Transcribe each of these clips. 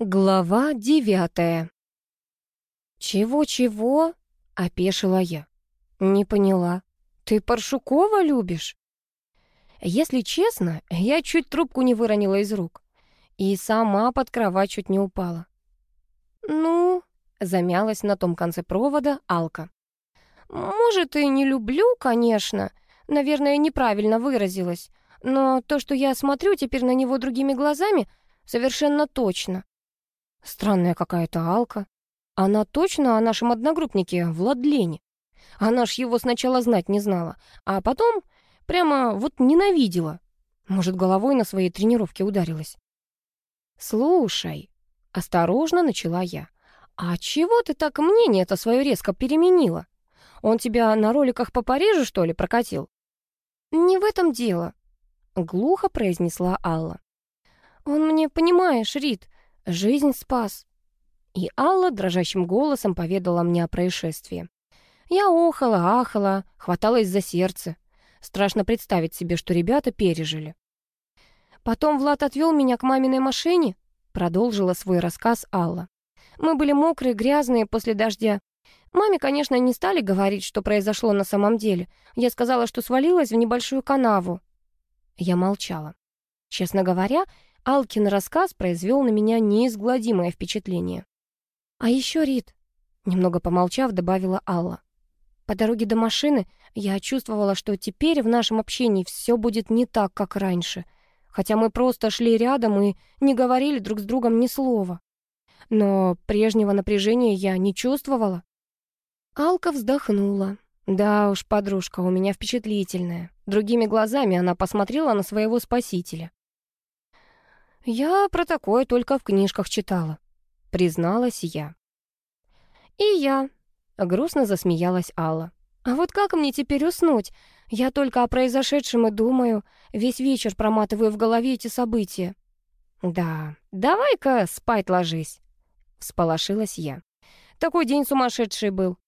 Глава девятая. «Чего-чего?» — опешила я. «Не поняла. Ты Паршукова любишь?» Если честно, я чуть трубку не выронила из рук. И сама под кровать чуть не упала. «Ну...» — замялась на том конце провода Алка. «Может, и не люблю, конечно. Наверное, неправильно выразилась. Но то, что я смотрю теперь на него другими глазами, совершенно точно. Странная какая-то Алка. Она точно о нашем одногруппнике Владлене. Она ж его сначала знать не знала, а потом прямо вот ненавидела. Может, головой на своей тренировке ударилась. «Слушай», — осторожно начала я, «а чего ты так мнение-то свое резко переменила? Он тебя на роликах по Парижу, что ли, прокатил?» «Не в этом дело», — глухо произнесла Алла. «Он мне, понимаешь, Рит, Жизнь спас. И Алла дрожащим голосом поведала мне о происшествии. Я охала, ахала, хваталась за сердце. Страшно представить себе, что ребята пережили. Потом Влад отвел меня к маминой машине, продолжила свой рассказ Алла. Мы были мокрые, грязные после дождя. Маме, конечно, не стали говорить, что произошло на самом деле. Я сказала, что свалилась в небольшую канаву. Я молчала. Честно говоря, Алкин рассказ произвел на меня неизгладимое впечатление. «А еще Рит», — немного помолчав, добавила Алла. «По дороге до машины я чувствовала, что теперь в нашем общении все будет не так, как раньше, хотя мы просто шли рядом и не говорили друг с другом ни слова. Но прежнего напряжения я не чувствовала». Алка вздохнула. «Да уж, подружка у меня впечатлительная». Другими глазами она посмотрела на своего спасителя. «Я про такое только в книжках читала», — призналась я. «И я», — грустно засмеялась Алла. «А вот как мне теперь уснуть? Я только о произошедшем и думаю. Весь вечер проматываю в голове эти события». «Да, давай-ка спать ложись», — всполошилась я. «Такой день сумасшедший был».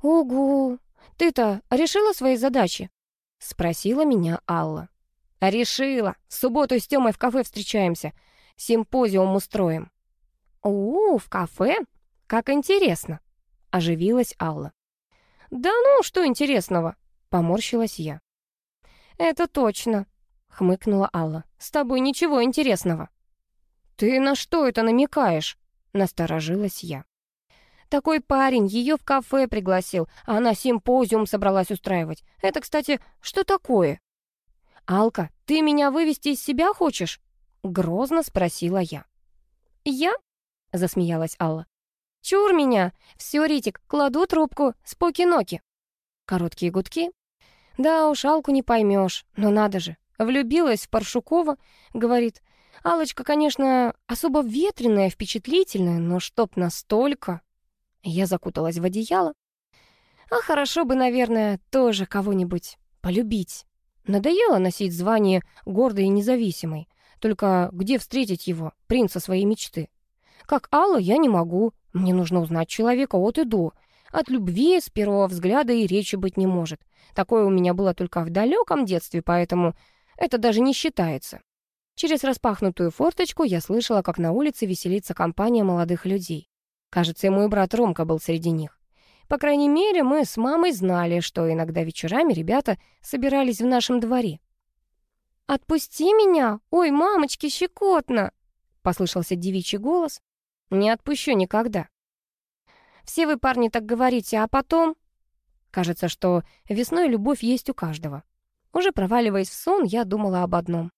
«Угу, ты-то решила свои задачи?» — спросила меня Алла. «Решила. В субботу с Тёмой в кафе встречаемся. Симпозиум устроим». «У, в кафе? Как интересно!» — оживилась Алла. «Да ну, что интересного?» — поморщилась я. «Это точно», — хмыкнула Алла. «С тобой ничего интересного». «Ты на что это намекаешь?» — насторожилась я. Такой парень ее в кафе пригласил, а она симпозиум собралась устраивать. Это, кстати, что такое? «Алка, ты меня вывести из себя хочешь?» — грозно спросила я. «Я?» — засмеялась Алла. «Чур меня! Все, Ритик, кладу трубку, споки-ноки!» Короткие гудки. «Да уж, Алку не поймешь, но надо же, влюбилась в Паршукова, говорит, Алочка, конечно, особо ветреная, впечатлительная, но чтоб настолько...» Я закуталась в одеяло. А хорошо бы, наверное, тоже кого-нибудь полюбить. Надоело носить звание гордой и независимой. Только где встретить его, принца своей мечты? Как Алла я не могу. Мне нужно узнать человека от и до. От любви с первого взгляда и речи быть не может. Такое у меня было только в далеком детстве, поэтому это даже не считается. Через распахнутую форточку я слышала, как на улице веселится компания молодых людей. Кажется, и мой брат Ромка был среди них. По крайней мере, мы с мамой знали, что иногда вечерами ребята собирались в нашем дворе. «Отпусти меня! Ой, мамочки, щекотно!» — послышался девичий голос. «Не отпущу никогда». «Все вы, парни, так говорите, а потом...» Кажется, что весной любовь есть у каждого. Уже проваливаясь в сон, я думала об одном.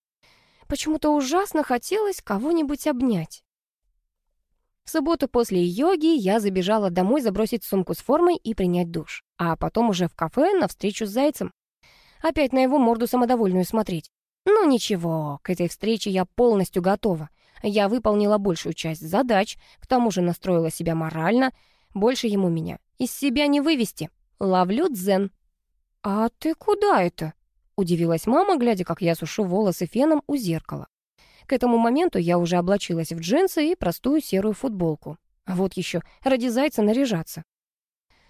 Почему-то ужасно хотелось кого-нибудь обнять. В субботу после йоги я забежала домой забросить сумку с формой и принять душ. А потом уже в кафе на встречу с зайцем. Опять на его морду самодовольную смотреть. Ну ничего, к этой встрече я полностью готова. Я выполнила большую часть задач, к тому же настроила себя морально. Больше ему меня из себя не вывести. Ловлю дзен. «А ты куда это?» — удивилась мама, глядя, как я сушу волосы феном у зеркала. К этому моменту я уже облачилась в джинсы и простую серую футболку. А вот еще ради зайца наряжаться.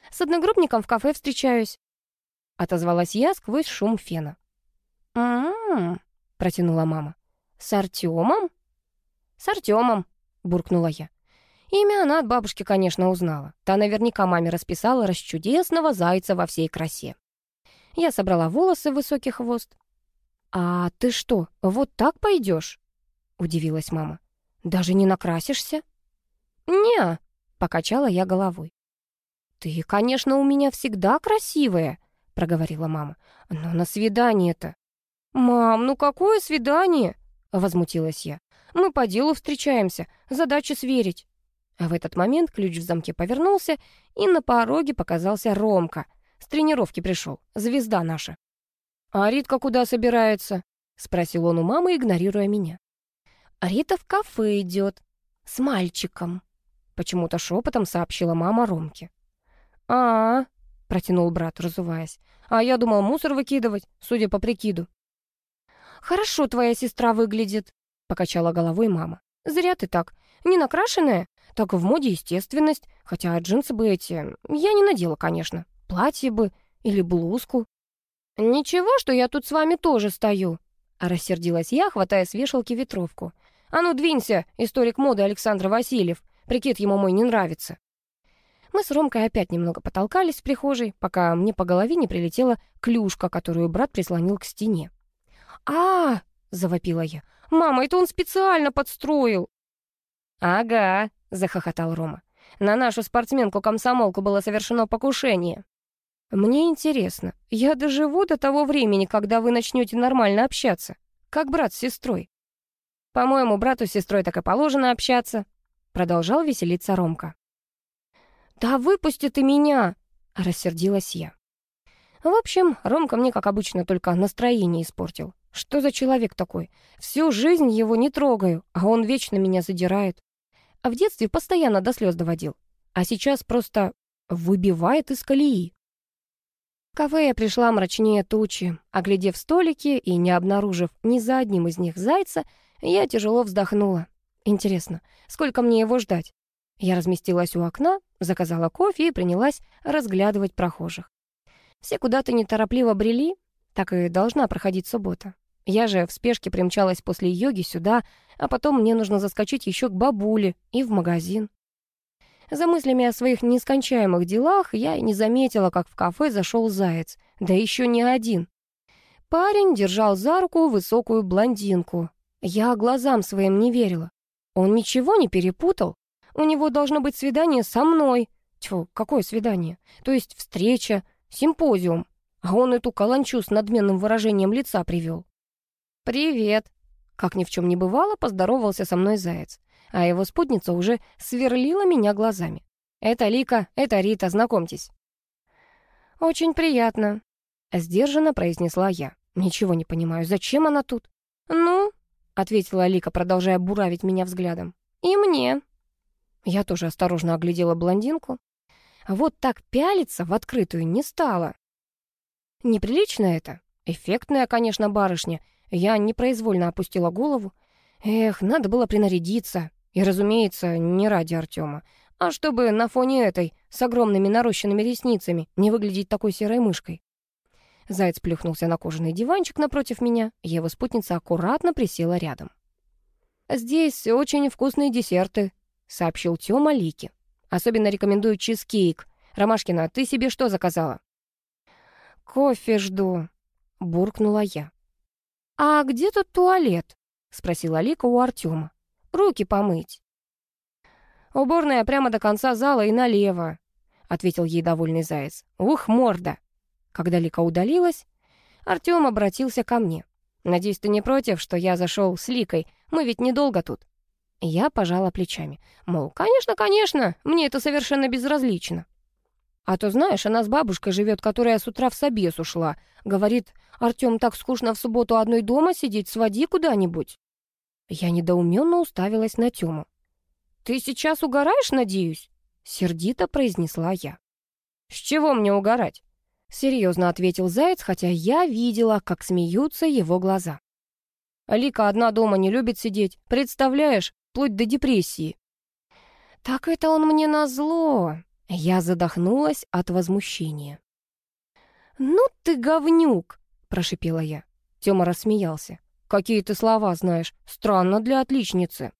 «С одногруппником в кафе встречаюсь», — отозвалась я сквозь шум фена. «М-м-м», протянула мама. «С Артемом?» «С Артемом», — буркнула я. Имя она от бабушки, конечно, узнала. Та наверняка маме расписала расчудесного зайца во всей красе. Я собрала волосы в высокий хвост. «А ты что, вот так пойдешь?» — удивилась мама. «Даже не накрасишься?» «Не», — покачала я головой. «Ты, конечно, у меня всегда красивая», — проговорила мама. «Но на свидание-то...» «Мам, ну какое свидание?» — возмутилась я. «Мы по делу встречаемся, задача сверить». А в этот момент ключ в замке повернулся, и на пороге показался Ромка. С тренировки пришел, звезда наша. «А Ритка куда собирается?» — спросил он у мамы, игнорируя меня. «Рита в кафе идет. С мальчиком», — почему-то шепотом сообщила мама Ромке. а, -а, -а протянул брат, разуваясь. «А я думал мусор выкидывать, судя по прикиду». «Хорошо твоя сестра выглядит», — покачала головой мама. «Зря ты так. Не накрашенная, так в моде естественность, хотя джинсы бы эти я не надела, конечно. Платье бы или блузку». «Ничего, что я тут с вами тоже стою», — рассердилась я, хватая с вешалки ветровку. «А ну, двинься, историк моды Александр Васильев. Прикид ему мой не нравится». Мы с Ромкой опять немного потолкались в прихожей, пока мне по голове не прилетела клюшка, которую брат прислонил к стене. а, -а, завопила я. «Мама, это он специально подстроил!» «Ага», — захохотал Рома. «На нашу спортсменку-комсомолку было совершено покушение». «Мне интересно, я доживу до того времени, когда вы начнете нормально общаться, как брат с сестрой?» «По-моему, брату с сестрой так и положено общаться», — продолжал веселиться Ромка. «Да выпусти ты меня!» — рассердилась я. В общем, Ромка мне, как обычно, только настроение испортил. Что за человек такой? Всю жизнь его не трогаю, а он вечно меня задирает. А в детстве постоянно до слез доводил. А сейчас просто выбивает из колеи. В кафе я пришла мрачнее тучи. Оглядев столики и не обнаружив ни за одним из них зайца, я тяжело вздохнула. Интересно, сколько мне его ждать? Я разместилась у окна, заказала кофе и принялась разглядывать прохожих. Все куда-то неторопливо брели, так и должна проходить суббота. Я же в спешке примчалась после йоги сюда, а потом мне нужно заскочить еще к бабуле и в магазин. За мыслями о своих нескончаемых делах я и не заметила, как в кафе зашел заяц, да еще не один. Парень держал за руку высокую блондинку. Я глазам своим не верила. Он ничего не перепутал. У него должно быть свидание со мной. Тьфу, какое свидание? То есть встреча, симпозиум. А он эту каланчу с надменным выражением лица привел. «Привет!» Как ни в чем не бывало, поздоровался со мной заяц, а его спутница уже сверлила меня глазами. «Это Лика, это Рита, знакомьтесь». «Очень приятно», — сдержанно произнесла я. «Ничего не понимаю, зачем она тут?» «Ну?» — ответила Лика, продолжая буравить меня взглядом. «И мне». Я тоже осторожно оглядела блондинку. Вот так пялиться в открытую не стала. Неприлично это. Эффектная, конечно, барышня. Я непроизвольно опустила голову. Эх, надо было принарядиться. И, разумеется, не ради Артема, а чтобы на фоне этой, с огромными нарощенными ресницами, не выглядеть такой серой мышкой. Заяц плюхнулся на кожаный диванчик напротив меня, его спутница аккуратно присела рядом. «Здесь очень вкусные десерты», — сообщил Тёма Лике. «Особенно рекомендую чизкейк. Ромашкина, ты себе что заказала?» «Кофе жду», — буркнула я. «А где тут туалет?» — спросила Лика у Артема. «Руки помыть». «Уборная прямо до конца зала и налево», — ответил ей довольный заяц. «Ух, морда!» Когда Лика удалилась, Артем обратился ко мне. «Надеюсь, ты не против, что я зашел с Ликой? Мы ведь недолго тут». Я пожала плечами. Мол, конечно, конечно, мне это совершенно безразлично. А то, знаешь, она с бабушкой живет, которая с утра в собес ушла. Говорит, Артем, так скучно в субботу одной дома сидеть, своди куда-нибудь. Я недоуменно уставилась на Тему. «Ты сейчас угораешь, надеюсь?» Сердито произнесла я. «С чего мне угорать?» Серьезно ответил Заяц, хотя я видела, как смеются его глаза. Лика одна дома не любит сидеть. Представляешь, вплоть до депрессии. «Так это он мне назло!» Я задохнулась от возмущения. «Ну ты говнюк!» — прошипела я. Тёма рассмеялся. «Какие ты слова знаешь? Странно для отличницы».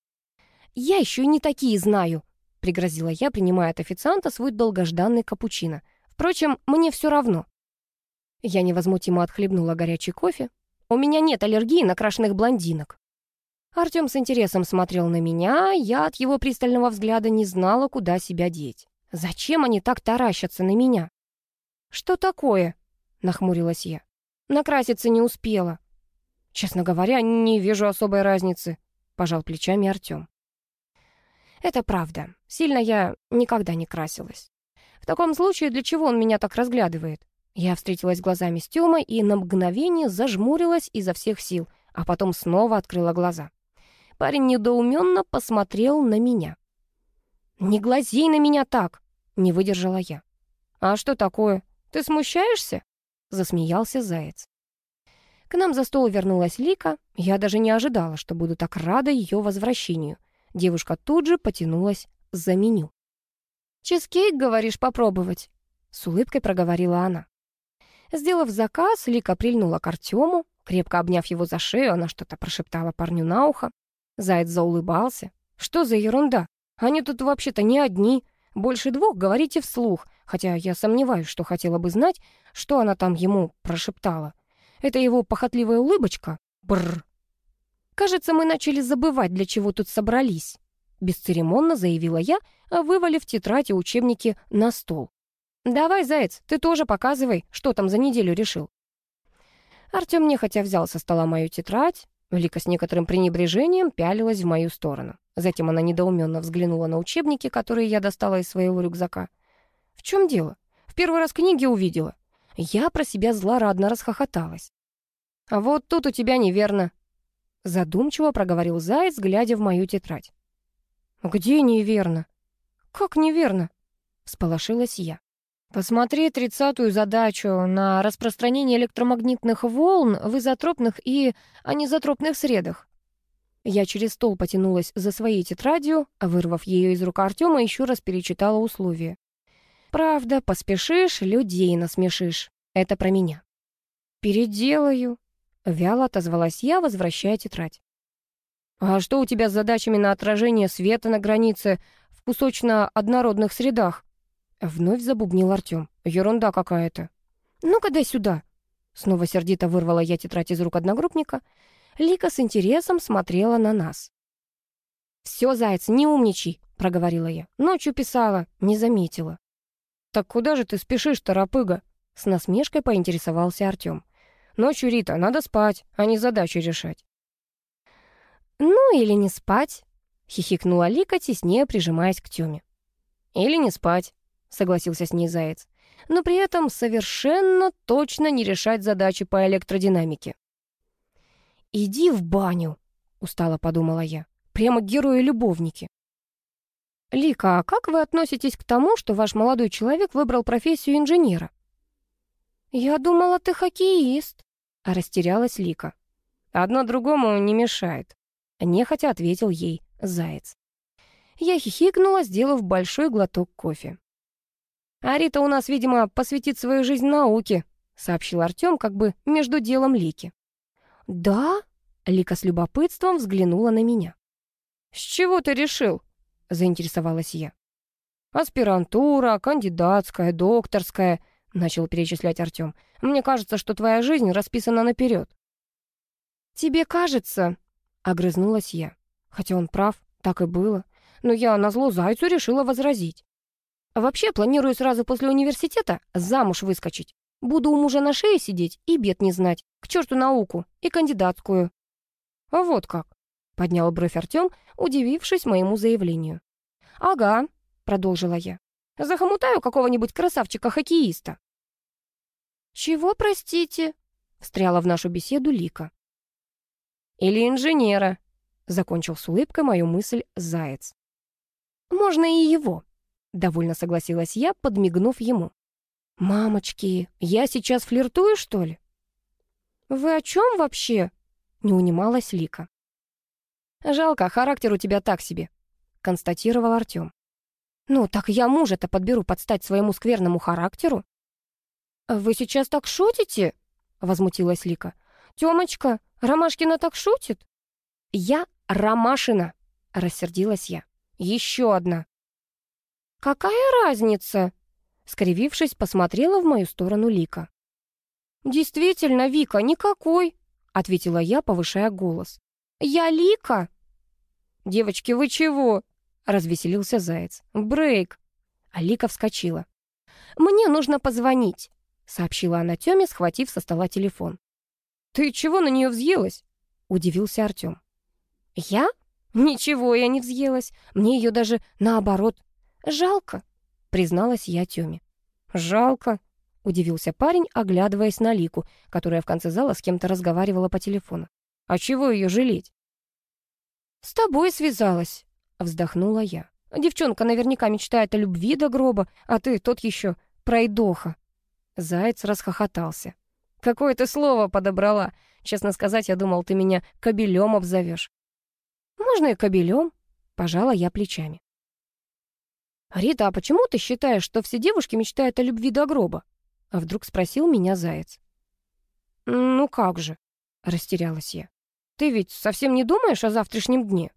Я еще и не такие знаю», — пригрозила я, принимая от официанта свой долгожданный капучино. «Впрочем, мне все равно». Я невозмутимо отхлебнула горячий кофе. «У меня нет аллергии на крашеных блондинок». Артем с интересом смотрел на меня, я от его пристального взгляда не знала, куда себя деть. Зачем они так таращатся на меня? «Что такое?» — нахмурилась я. «Накраситься не успела». «Честно говоря, не вижу особой разницы», — пожал плечами Артем. «Это правда. Сильно я никогда не красилась. В таком случае, для чего он меня так разглядывает? Я встретилась глазами с Тёмой и на мгновение зажмурилась изо всех сил, а потом снова открыла глаза. Парень недоуменно посмотрел на меня. «Не глазей на меня так!» — не выдержала я. «А что такое? Ты смущаешься?» — засмеялся Заяц. К нам за стол вернулась Лика. Я даже не ожидала, что буду так рада ее возвращению. Девушка тут же потянулась за меню. «Чизкейк, говоришь, попробовать?» С улыбкой проговорила она. Сделав заказ, Лика прильнула к Артему. Крепко обняв его за шею, она что-то прошептала парню на ухо. Заяц заулыбался. «Что за ерунда? Они тут вообще-то не одни. Больше двух говорите вслух, хотя я сомневаюсь, что хотела бы знать, что она там ему прошептала. Это его похотливая улыбочка? Бррр. «Кажется, мы начали забывать, для чего тут собрались», — бесцеремонно заявила я, вывалив тетрадь и учебники на стол. «Давай, заяц, ты тоже показывай, что там за неделю решил». Артем нехотя взял со стола мою тетрадь, Лика с некоторым пренебрежением пялилась в мою сторону. Затем она недоуменно взглянула на учебники, которые я достала из своего рюкзака. «В чем дело? В первый раз книги увидела». Я про себя злорадно расхохоталась. «А вот тут у тебя неверно», — задумчиво проговорил Заяц, глядя в мою тетрадь. «Где неверно?» «Как неверно?» — всполошилась я. Посмотри тридцатую задачу на распространение электромагнитных волн в изотропных и анизотропных средах. Я через стол потянулась за своей тетрадью, а вырвав ее из рук Артема, еще раз перечитала условия. «Правда, поспешишь, людей насмешишь. Это про меня». «Переделаю», — вяло отозвалась я, возвращая тетрадь. «А что у тебя с задачами на отражение света на границе в кусочно-однородных средах?» Вновь забубнил Артем. Ерунда какая-то. «Ну-ка дай сюда!» Снова сердито вырвала я тетрадь из рук одногруппника. Лика с интересом смотрела на нас. «Все, заяц, не умничай!» — проговорила я. «Ночью писала, не заметила». «Так куда же ты спешишь, торопыга?» С насмешкой поинтересовался Артем. «Ночью, Рита, надо спать, а не задачи решать». «Ну или не спать», — хихикнула Лика, теснее прижимаясь к Тёме. «Или не спать», согласился с ней Заяц, но при этом совершенно точно не решать задачи по электродинамике. «Иди в баню», — устало подумала я, — «прямо герои-любовники». «Лика, а как вы относитесь к тому, что ваш молодой человек выбрал профессию инженера?» «Я думала, ты хоккеист», — растерялась Лика. «Одно другому не мешает», — нехотя ответил ей Заяц. Я хихикнула, сделав большой глоток кофе. «А Рита у нас, видимо, посвятит свою жизнь науке», — сообщил Артем, как бы между делом Лики. «Да?» — Лика с любопытством взглянула на меня. «С чего ты решил?» — заинтересовалась я. «Аспирантура, кандидатская, докторская», — начал перечислять Артем. «Мне кажется, что твоя жизнь расписана наперед». «Тебе кажется?» — огрызнулась я. Хотя он прав, так и было. Но я назло зайцу решила возразить. Вообще, планирую сразу после университета замуж выскочить. Буду у мужа на шее сидеть и бед не знать. К черту науку и кандидатскую. А вот как, поднял бровь Артем, удивившись моему заявлению. Ага, продолжила я. Захомутаю какого-нибудь красавчика-хоккеиста. Чего, простите? Встряла в нашу беседу Лика. Или инженера, закончил с улыбкой мою мысль Заяц. Можно и его, Довольно согласилась я, подмигнув ему. «Мамочки, я сейчас флиртую, что ли?» «Вы о чем вообще?» — не унималась Лика. «Жалко, характер у тебя так себе», — констатировал Артем. «Ну, так я мужа-то подберу подстать своему скверному характеру». «Вы сейчас так шутите?» — возмутилась Лика. «Тёмочка, Ромашкина так шутит?» «Я Ромашина», —— рассердилась я. «Еще одна». «Какая разница?» Скривившись, посмотрела в мою сторону Лика. «Действительно, Вика, никакой», — ответила я, повышая голос. «Я Лика!» «Девочки, вы чего?» — развеселился Заяц. «Брейк!» А Лика вскочила. «Мне нужно позвонить», — сообщила она Тёме, схватив со стола телефон. «Ты чего на нее взъелась?» — удивился Артём. «Я? Ничего я не взъелась. Мне ее даже наоборот. Жалко», — призналась я Тёме. «Жалко», — удивился парень, оглядываясь на Лику, которая в конце зала с кем-то разговаривала по телефону. «А чего ее жалеть?» «С тобой связалась», — вздохнула я. «Девчонка наверняка мечтает о любви до гроба, а ты тот еще пройдоха». Заяц расхохотался. «Какое ты слово подобрала? Честно сказать, я думал, ты меня кобелем обзовешь». «Можно и кобелем», — пожала я плечами. «Рита, а почему ты считаешь, что все девушки мечтают о любви до гроба?» А вдруг спросил меня Заяц. «Ну как же?» — растерялась я. Ты ведь совсем не думаешь о завтрашнем дне?»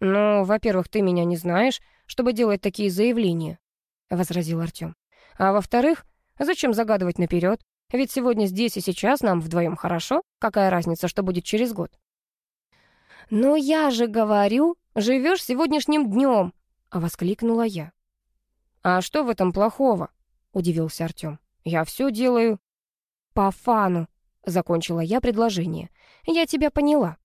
«Ну, во-первых, ты меня не знаешь, чтобы делать такие заявления», — возразил Артём. «А во-вторых, зачем загадывать наперед? Ведь сегодня здесь и сейчас нам вдвоем хорошо. Какая разница, что будет через год?» «Но я же говорю, живешь сегодняшним днем!» — воскликнула я. «А что в этом плохого?» — удивился Артём. «Я все делаю по фану», Закончила я предложение. Я тебя поняла.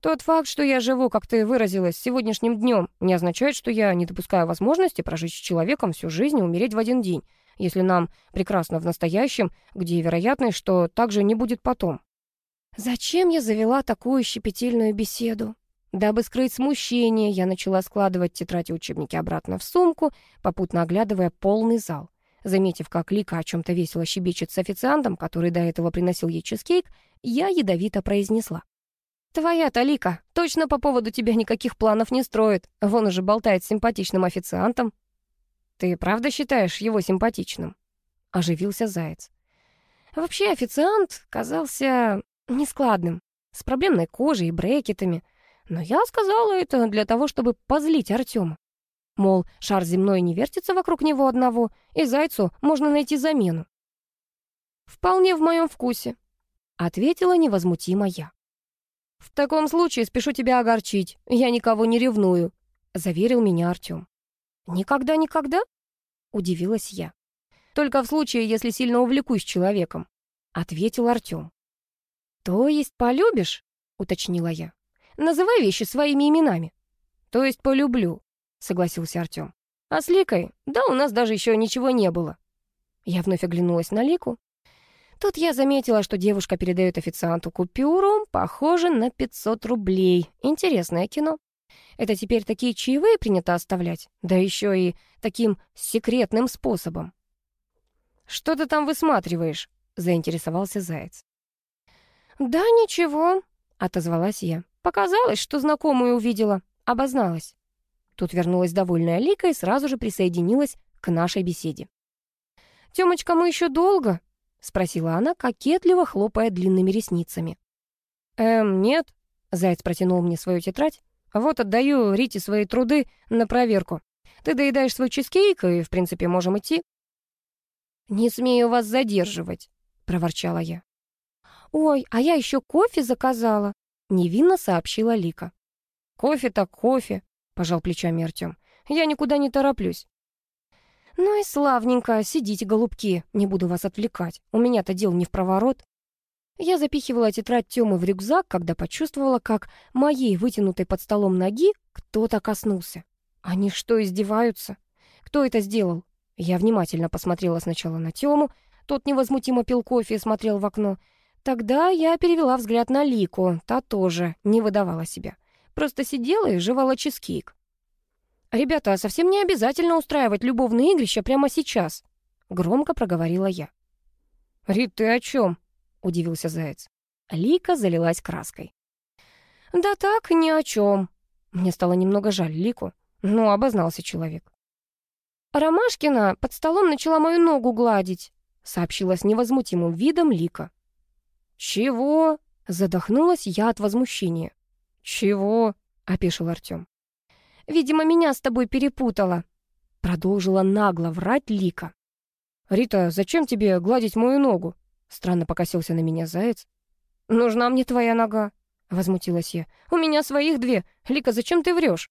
Тот факт, что я живу, как ты выразилась, сегодняшним днем, не означает, что я не допускаю возможности прожить с человеком всю жизнь и умереть в один день, если нам прекрасно в настоящем, где вероятность, что так же не будет потом. Зачем я завела такую щепетильную беседу? Дабы скрыть смущение, я начала складывать тетрадь и учебники обратно в сумку, попутно оглядывая полный зал. Заметив, как Лика о чем-то весело щебечет с официантом, который до этого приносил ей чизкейк, я ядовито произнесла. «Твоя-то, Лика, точно по поводу тебя никаких планов не строит. Вон уже болтает с симпатичным официантом». «Ты правда считаешь его симпатичным?» — оживился Заяц. Вообще официант казался нескладным, с проблемной кожей и брекетами. Но я сказала это для того, чтобы позлить Артема. Мол, шар земной не вертится вокруг него одного, и зайцу можно найти замену. «Вполне в моем вкусе», — ответила невозмутимо я. «В таком случае спешу тебя огорчить, я никого не ревную», — заверил меня Артем. «Никогда-никогда?» — удивилась я. «Только в случае, если сильно увлекусь человеком», — ответил Артем. «То есть полюбишь?» — уточнила я. «Называй вещи своими именами». «То есть полюблю», согласился Артём. «А с Ликой? Да, у нас даже еще ничего не было». Я вновь оглянулась на Лику. Тут я заметила, что девушка передает официанту купюру, похоже, на 500 рублей. Интересное кино. Это теперь такие чаевые принято оставлять, да еще и таким секретным способом. «Что ты там высматриваешь?» — заинтересовался Заяц. «Да ничего», — отозвалась я. «Показалось, что знакомую увидела, обозналась». Тут вернулась довольная Лика и сразу же присоединилась к нашей беседе. «Тёмочка, мы еще долго?» — спросила она, кокетливо хлопая длинными ресницами. «Эм, нет», — Заяц протянул мне свою тетрадь. «Вот отдаю Рите свои труды на проверку. Ты доедаешь свой чизкейк, и, в принципе, можем идти». «Не смею вас задерживать», — проворчала я. «Ой, а я еще кофе заказала», — невинно сообщила Лика. «Кофе так кофе», пожал плечами Артем. «Я никуда не тороплюсь». «Ну и славненько, сидите, голубки, не буду вас отвлекать. У меня-то дел не в проворот». Я запихивала тетрадь Тёмы в рюкзак, когда почувствовала, как моей вытянутой под столом ноги кто-то коснулся. Они что, издеваются? Кто это сделал? Я внимательно посмотрела сначала на Тёму, тот невозмутимо пил кофе и смотрел в окно. Тогда я перевела взгляд на Лику, та тоже не выдавала себя. Просто сидела и жевала чизкейк. «Ребята, совсем не обязательно устраивать любовные игрища прямо сейчас», — громко проговорила я. «Рит, ты о чем?» — удивился Заяц. Лика залилась краской. «Да так, ни о чем». Мне стало немного жаль Лику. Ну, обознался человек. «Ромашкина под столом начала мою ногу гладить», — сообщила с невозмутимым видом Лика. «Чего?» — задохнулась я от возмущения. «Чего?» — опешил Артем. «Видимо, меня с тобой перепутала», — продолжила нагло врать Лика. «Рита, зачем тебе гладить мою ногу?» Странно покосился на меня заяц. «Нужна мне твоя нога», — возмутилась я. «У меня своих две. Лика, зачем ты врешь?»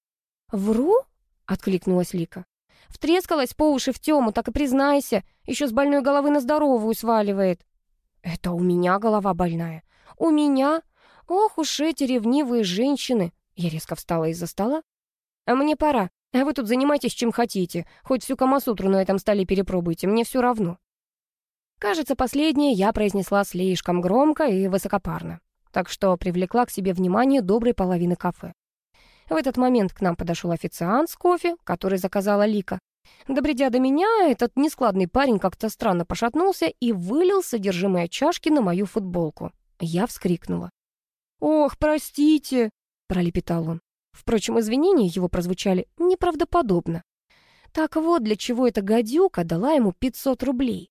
«Вру?» — откликнулась Лика. «Втрескалась по уши в тему, так и признайся. Еще с больной головы на здоровую сваливает». «Это у меня голова больная. У меня? Ох уж эти ревнивые женщины!» Я резко встала из-за стола. «А мне пора. А вы тут занимайтесь чем хотите. Хоть всю Камасутру на этом столе перепробуйте, мне все равно». Кажется, последнее я произнесла слишком громко и высокопарно так что привлекла к себе внимание доброй половины кафе. В этот момент к нам подошел официант с кофе, который заказала Лика. Добредя до меня, этот нескладный парень как-то странно пошатнулся и вылил содержимое чашки на мою футболку. Я вскрикнула. «Ох, простите!» — пролепетал он. Впрочем, извинения его прозвучали неправдоподобно. Так вот, для чего эта гадюка дала ему 500 рублей.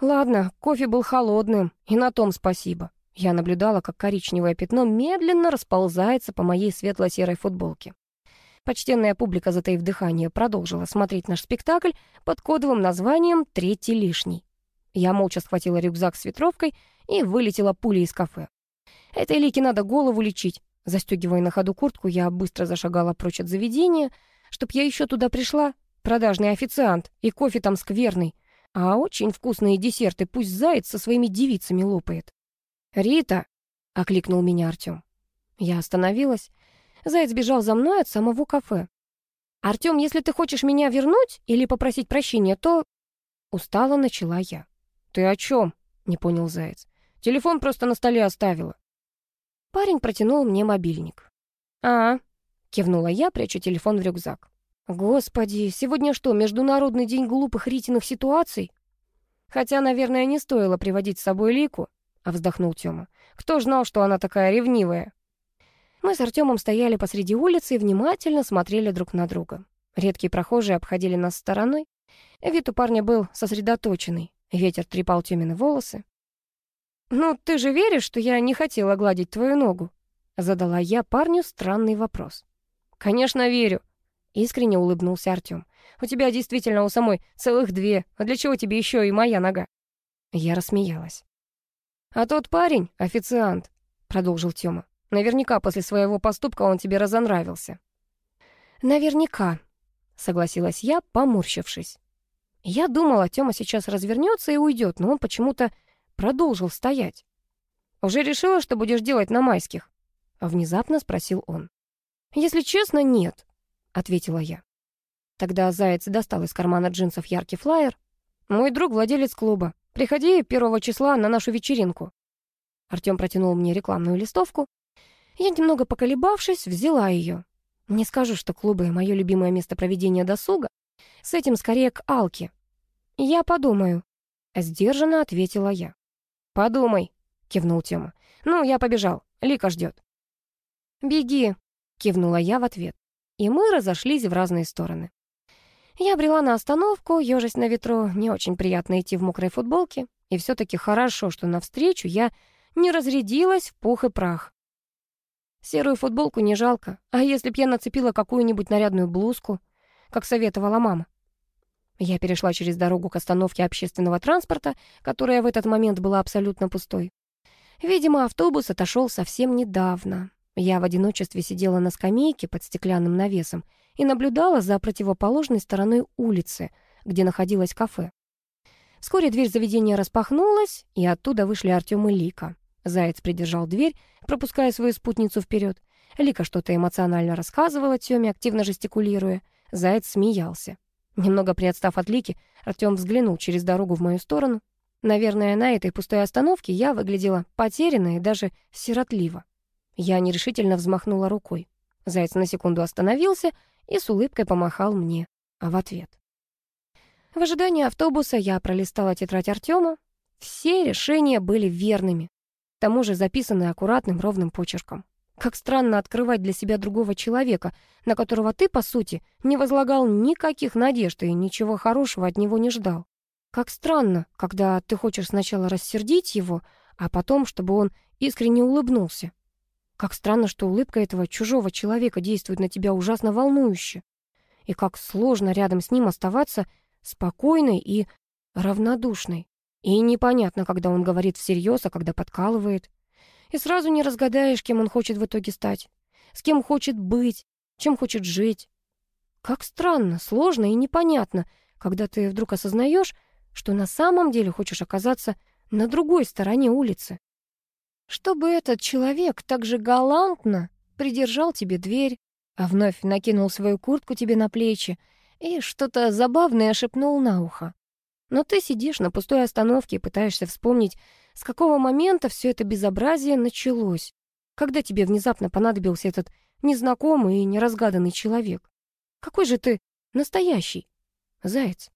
Ладно, кофе был холодным, и на том спасибо. Я наблюдала, как коричневое пятно медленно расползается по моей светло-серой футболке. Почтенная публика, затаив дыхание, продолжила смотреть наш спектакль под кодовым названием «Третий лишний». Я молча схватила рюкзак с ветровкой и вылетела пулей из кафе. Этой Лике надо голову лечить. Застегивая на ходу куртку, я быстро зашагала прочь от заведения. Чтоб я еще туда пришла, продажный официант, и кофе там скверный. А очень вкусные десерты пусть заяц со своими девицами лопает. «Рита!» — окликнул меня Артем. Я остановилась. Заяц бежал за мной от самого кафе. «Артем, если ты хочешь меня вернуть или попросить прощения, то...» Устало начала я. «Ты о чем?» — не понял Заяц. «Телефон просто на столе оставила». Парень протянул мне мобильник. «А?» — кивнула я, пряча телефон в рюкзак. «Господи, сегодня что, Международный день глупых Ритиных ситуаций?» Хотя, наверное, не стоило приводить с собой Лику. — вздохнул Тёма. «Кто ж знал, что она такая ревнивая?» Мы с Артемом стояли посреди улицы и внимательно смотрели друг на друга. Редкие прохожие обходили нас стороной. Вид у парня был сосредоточенный. Ветер трепал Тёмины волосы. «Ну, ты же веришь, что я не хотела гладить твою ногу?» Задала я парню странный вопрос. «Конечно, верю», — искренне улыбнулся Артём. «У тебя действительно у самой целых две. А для чего тебе еще и моя нога?» Я рассмеялась. «А тот парень — официант», — продолжил Тёма. «Наверняка после своего поступка он тебе разонравился». «Наверняка», — согласилась я, поморщившись. Я думала, Тёма сейчас развернется и уйдет, но он почему-то продолжил стоять. «Уже решила, что будешь делать на майских?» — внезапно спросил он. «Если честно, нет», — ответила я. Тогда Заяц достал из кармана джинсов яркий флаер. «Мой друг владелец клуба. Приходи первого числа на нашу вечеринку». Артём протянул мне рекламную листовку. Я, немного поколебавшись, взяла ее. Не скажу, что клубы — мое любимое место проведения досуга. С этим скорее к Алке. «Я подумаю», — сдержанно ответила я. «Подумай», — кивнул Тёма. «Ну, я побежал. Лика ждет». «Беги», — кивнула я в ответ. И мы разошлись в разные стороны. Я брела на остановку, ежась на ветру, не очень приятно идти в мокрой футболке, и все-таки хорошо, что навстречу я не разрядилась в пух и прах. Серую футболку не жалко, а если б я нацепила какую-нибудь нарядную блузку, как советовала мама? Я перешла через дорогу к остановке общественного транспорта, которая в этот момент была абсолютно пустой. Видимо, автобус отошел совсем недавно. Я в одиночестве сидела на скамейке под стеклянным навесом и наблюдала за противоположной стороной улицы, где находилось кафе. Вскоре дверь заведения распахнулась, и оттуда вышли Артем и Лика. Заяц придержал дверь, пропуская свою спутницу вперед. Лика что-то эмоционально рассказывала Тёме, активно жестикулируя. Заяц смеялся. Немного приотстав от Лики, Артем взглянул через дорогу в мою сторону. Наверное, на этой пустой остановке я выглядела потерянно и даже сиротливо. Я нерешительно взмахнула рукой. Заяц на секунду остановился и с улыбкой помахал мне а в ответ. В ожидании автобуса я пролистала тетрадь Артема. Все решения были верными, к тому же записаны аккуратным ровным почерком. Как странно открывать для себя другого человека, на которого ты, по сути, не возлагал никаких надежд и ничего хорошего от него не ждал. Как странно, когда ты хочешь сначала рассердить его, а потом, чтобы он искренне улыбнулся. Как странно, что улыбка этого чужого человека действует на тебя ужасно волнующе. И как сложно рядом с ним оставаться спокойной и равнодушной. И непонятно, когда он говорит всерьез, а когда подкалывает. И сразу не разгадаешь, кем он хочет в итоге стать, с кем хочет быть, чем хочет жить. Как странно, сложно и непонятно, когда ты вдруг осознаешь, что на самом деле хочешь оказаться на другой стороне улицы. Чтобы этот человек так же галантно придержал тебе дверь, а вновь накинул свою куртку тебе на плечи и что-то забавное шепнул на ухо. Но ты сидишь на пустой остановке и пытаешься вспомнить, с какого момента все это безобразие началось, когда тебе внезапно понадобился этот незнакомый и неразгаданный человек. Какой же ты настоящий, заяц?